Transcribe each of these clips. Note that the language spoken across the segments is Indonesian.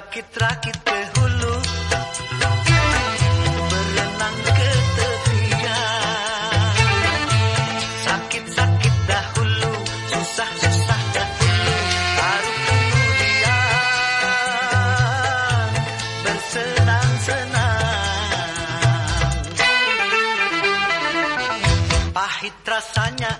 rakit-rakit ke hulu. Berenang ke tepian. Sakit-sakit dahulu. Susah-susah dahulu. Baru kemudian Bersenang-senang. Pahit rasanya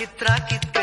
Berakit-rakit ke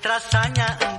jiwa. Pahit rasanya